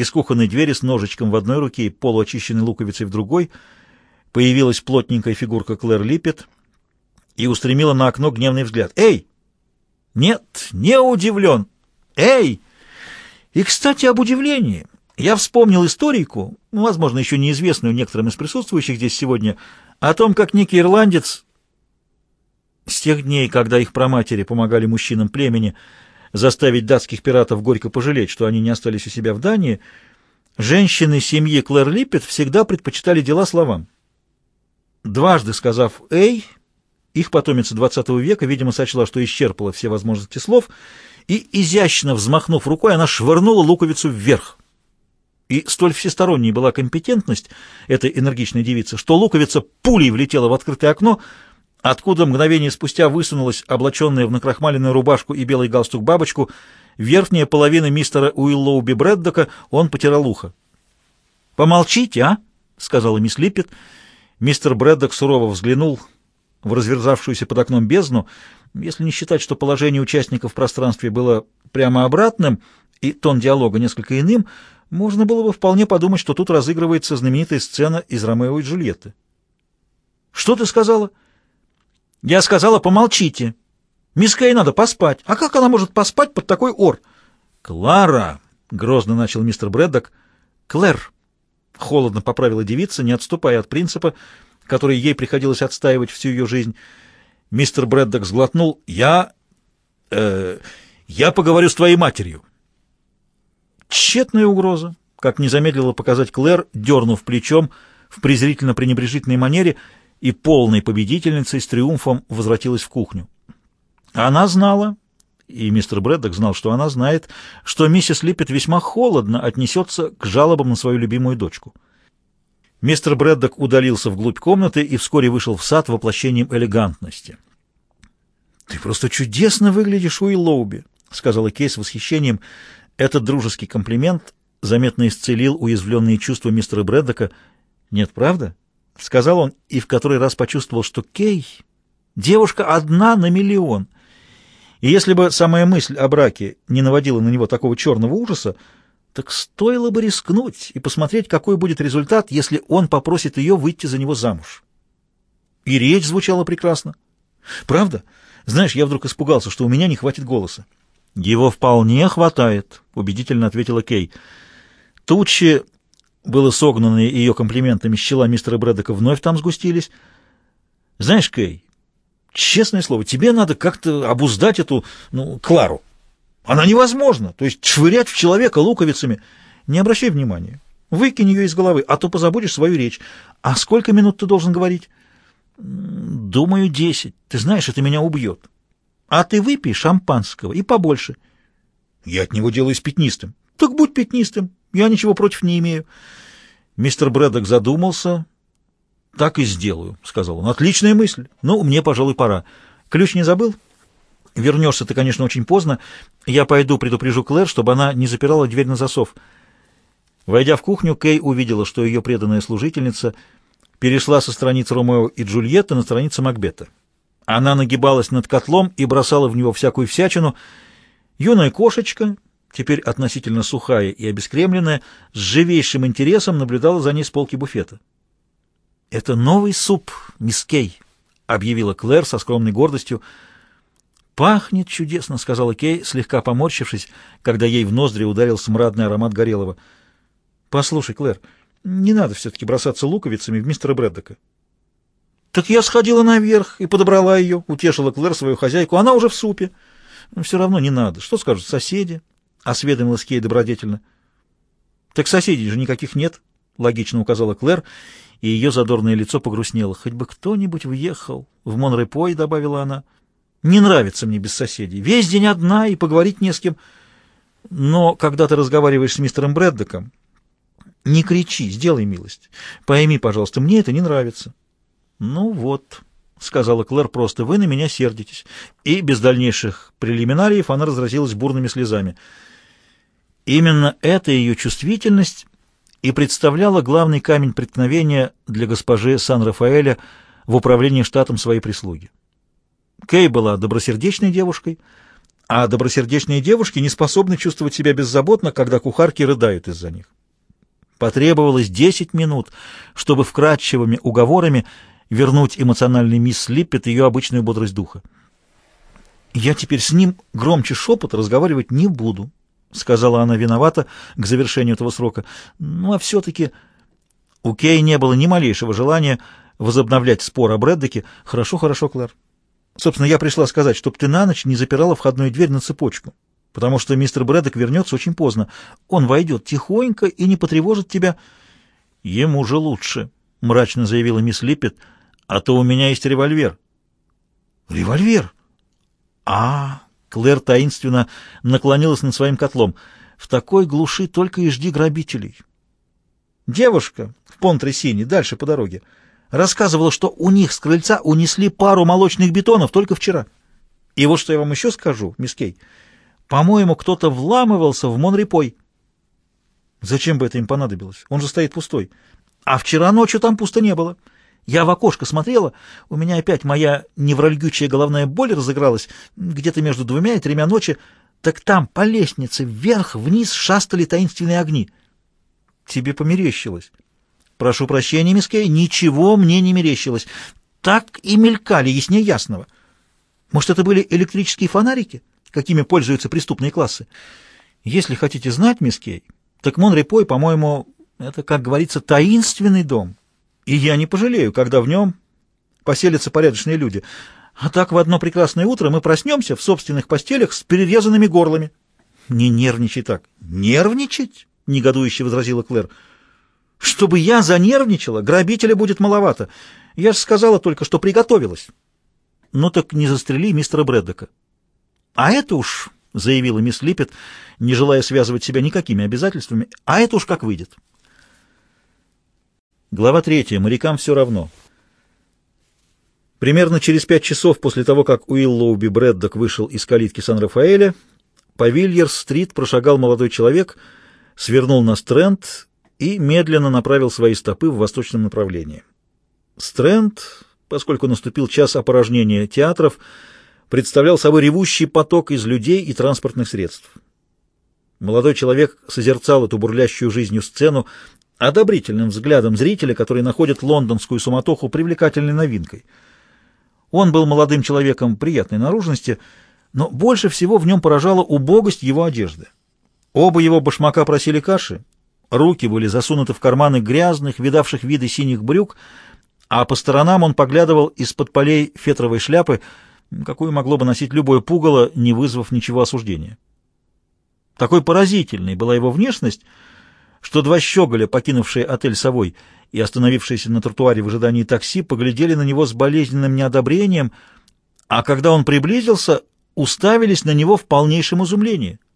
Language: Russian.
Из кухонной двери с ножичком в одной руке и полуочищенной луковицей в другой появилась плотненькая фигурка Клэр Липпет и устремила на окно гневный взгляд. «Эй!» «Нет, не удивлен!» «Эй!» И, кстати, об удивлении. Я вспомнил историку, ну, возможно, еще неизвестную некоторым из присутствующих здесь сегодня, о том, как некий ирландец с тех дней, когда их проматери помогали мужчинам племени заставить датских пиратов горько пожалеть, что они не остались у себя в Дании, женщины семьи Клэр Липпет всегда предпочитали дела словам. Дважды сказав «эй», их потомица XX века, видимо, сочла, что исчерпала все возможности слов, и, изящно взмахнув рукой, она швырнула луковицу вверх. И столь всесторонней была компетентность этой энергичной девицы, что луковица пулей влетела в открытое окно, откуда мгновение спустя высунулась облаченная в накрахмаленную рубашку и белый галстук бабочку, верхняя половина мистера Уиллоуби Брэддока, он потирал ухо. «Помолчите, а?» — сказала мисс Липпет. Мистер Брэддок сурово взглянул в разверзавшуюся под окном бездну, если не считать, что положение участников в пространстве было прямо обратным и тон диалога несколько иным, можно было бы вполне подумать, что тут разыгрывается знаменитая сцена из «Ромео и Джульетты». «Что ты сказала?» Я сказала, помолчите. Мисс Кей надо поспать. А как она может поспать под такой ор? Клара, грозно начал мистер Брэддок. Клэр, холодно поправила девица, не отступая от принципа, который ей приходилось отстаивать всю ее жизнь. Мистер Брэддок сглотнул. Я... Э, я поговорю с твоей матерью. Тщетная угроза, как не замедлила показать Клэр, дернув плечом в презрительно-пренебрежительной манере — и полной победительницей с триумфом возвратилась в кухню. Она знала, и мистер Брэддок знал, что она знает, что миссис Липпет весьма холодно отнесется к жалобам на свою любимую дочку. Мистер Брэддок удалился вглубь комнаты и вскоре вышел в сад воплощением элегантности. «Ты просто чудесно выглядишь, Уиллоуби», — сказала Кейс с восхищением. Этот дружеский комплимент заметно исцелил уязвленные чувства мистера Брэддока. «Нет, правда?» — сказал он и в который раз почувствовал, что Кей — девушка одна на миллион. И если бы самая мысль о браке не наводила на него такого черного ужаса, так стоило бы рискнуть и посмотреть, какой будет результат, если он попросит ее выйти за него замуж. И речь звучала прекрасно. Правда? Знаешь, я вдруг испугался, что у меня не хватит голоса. Его вполне хватает, убедительно ответила Кей. Тучи было согнанные ее комплиментами щела мистера Брэддока вновь там сгустились. Знаешь, Кей, честное слово, тебе надо как-то обуздать эту, ну, Клару. Она невозможна. То есть швырять в человека луковицами. Не обращай внимания. Выкинь ее из головы, а то позабудешь свою речь. А сколько минут ты должен говорить? Думаю, десять. Ты знаешь, это меня убьет. А ты выпей шампанского и побольше. Я от него делаюсь пятнистым. Так будь пятнистым. Я ничего против не имею. Мистер Брэддок задумался. Так и сделаю, сказал он. Отличная мысль. Ну, мне, пожалуй, пора. Ключ не забыл? Вернешься ты, конечно, очень поздно. Я пойду предупрежу Клэр, чтобы она не запирала дверь на засов. Войдя в кухню, Кей увидела, что ее преданная служительница перешла со страниц Ромео и Джульетты на страницу Макбета. Она нагибалась над котлом и бросала в него всякую всячину. Юная кошечка, теперь относительно сухая и обескремленная, с живейшим интересом наблюдала за ней с полки буфета. «Это новый суп, мисс Кей», — объявила Клэр со скромной гордостью. «Пахнет чудесно», — сказала Кей, слегка поморщившись, когда ей в ноздри ударил смрадный аромат горелого. «Послушай, Клэр, не надо все-таки бросаться луковицами в мистера Брэддока». «Так я сходила наверх и подобрала ее», — утешила Клэр свою хозяйку. «Она уже в супе». «Но все равно не надо. Что скажут соседи?» — осведомилась Кей добродетельно. «Так соседей же никаких нет», — логично указала Клэр, и ее задорное лицо погрустнело. «Хоть бы кто-нибудь въехал в Монрепой», — добавила она. «Не нравится мне без соседей. Весь день одна, и поговорить не с кем. Но когда ты разговариваешь с мистером Брэддоком, не кричи, сделай милость. Пойми, пожалуйста, мне это не нравится». «Ну вот», — сказала Клэр просто, — «вы на меня сердитесь». И без дальнейших прелиминариев она разразилась бурными слезами — Именно эта ее чувствительность и представляла главный камень преткновения для госпожи Сан-Рафаэля в управлении штатом своей прислуги. Кей была добросердечной девушкой, а добросердечные девушки не способны чувствовать себя беззаботно, когда кухарки рыдают из-за них. Потребовалось десять минут, чтобы вкрадчивыми уговорами вернуть эмоциональный мисс Липпет ее обычную бодрость духа. «Я теперь с ним громче шепот разговаривать не буду», — сказала она виновата к завершению этого срока. «Ну, а все-таки...» У Кей не было ни малейшего желания возобновлять спор о Брэддеке. «Хорошо, хорошо, Клэр. Собственно, я пришла сказать, чтобы ты на ночь не запирала входную дверь на цепочку, потому что мистер Брэддек вернется очень поздно. Он войдет тихонько и не потревожит тебя». «Ему же лучше», — мрачно заявила мисс Липпет, — «а то у меня есть револьвер». «Револьвер?» «А, Клэр таинственно наклонилась над своим котлом. В такой глуши только и жди грабителей. Девушка в Понтресине, дальше по дороге, рассказывала, что у них с крыльца унесли пару молочных бетонов только вчера. И вот что я вам еще скажу, мисс Кей. По-моему, кто-то вламывался в Монрепой. Зачем бы это им понадобилось? Он же стоит пустой. А вчера ночью там пусто не было. Я в окошко смотрела, у меня опять моя невральгючая головная боль разыгралась, где-то между двумя и тремя ночи, так там по лестнице вверх-вниз шастали таинственные огни. Тебе померещилось. Прошу прощения, мисс Кей, ничего мне не мерещилось. Так и мелькали, яснее ясного. Может, это были электрические фонарики, какими пользуются преступные классы? Если хотите знать, мисс Кей, так Монрепой, по-моему, это, как говорится, таинственный дом. И я не пожалею, когда в нем поселятся порядочные люди. А так в одно прекрасное утро мы проснемся в собственных постелях с перерезанными горлами. Не нервничай так. Нервничать? Негодующе возразила Клэр. Чтобы я занервничала, грабителя будет маловато. Я же сказала только, что приготовилась. Ну так не застрели мистера Брэддока. А это уж, заявила мисс Липпет, не желая связывать себя никакими обязательствами, а это уж как выйдет. Глава третья. Морякам все равно. Примерно через пять часов после того, как Уиллоуби Брэддок вышел из калитки Сан-Рафаэля, по Вильерс-стрит прошагал молодой человек, свернул на Стрэнд и медленно направил свои стопы в восточном направлении. Стрэнд, поскольку наступил час опорожнения театров, представлял собой ревущий поток из людей и транспортных средств. Молодой человек созерцал эту бурлящую жизнью сцену, одобрительным взглядом зрителя, который находит лондонскую суматоху привлекательной новинкой. Он был молодым человеком приятной наружности, но больше всего в нем поражала убогость его одежды. Оба его башмака просили каши, руки были засунуты в карманы грязных, видавших виды синих брюк, а по сторонам он поглядывал из-под полей фетровой шляпы, какую могло бы носить любое пугало, не вызвав ничего осуждения. Такой поразительной была его внешность, что два щеголя, покинувшие отель «Совой» и остановившиеся на тротуаре в ожидании такси, поглядели на него с болезненным неодобрением, а когда он приблизился, уставились на него в полнейшем изумлении —